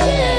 Yeah.